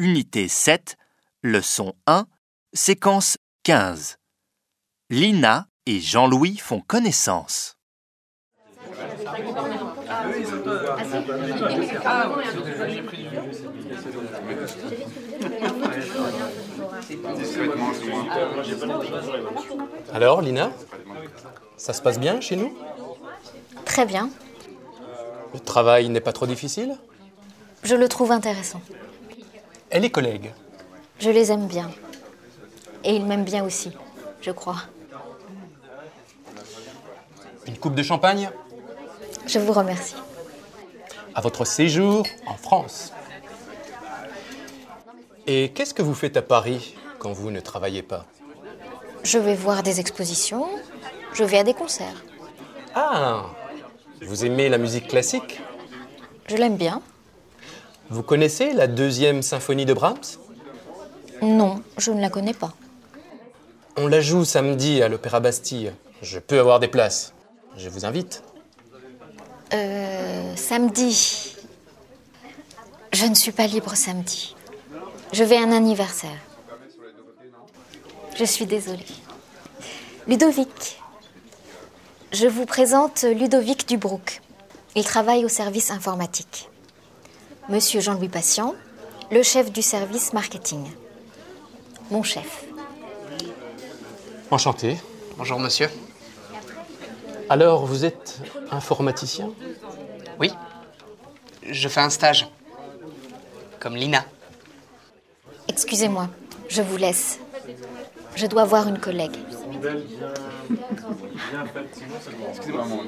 Unité 7, leçon 1, séquence 15. Lina et Jean-Louis font connaissance. Alors, Lina Ça se passe bien chez nous? Très bien. Le travail n'est pas trop difficile? Je le trouve intéressant. Et les collègues Je les aime bien. Et ils m'aiment bien aussi, je crois. Une coupe de champagne? Je vous remercie. à votre séjour en France. Et qu'est-ce que vous faites à Paris quand vous ne travaillez pas? Je vais voir des expositions. Je vais à des concerts. Ah Vous aimez la musique classique? Je l'aime bien. Vous connaissez la deuxième symphonie de Brahms? Non, je ne la connais pas. On la joue samedi à l'Opéra Bastille. Je peux avoir des places. Je vous invite. Euh, samedi. Je ne suis pas libre samedi. Je vais à un anniversaire. Je suis désolée. Ludovic. Je vous présente Ludovic Dubrouk. Il travaille au service informatique. Monsieur Jean-Louis Patient, le chef du service marketing. Mon chef. Enchanté. Bonjour monsieur. Alors, vous êtes informaticien? Oui, je fais un stage. Comme Lina. Excusez-moi, je vous laisse. Je dois voir une collègue. Excusez-moi, mon.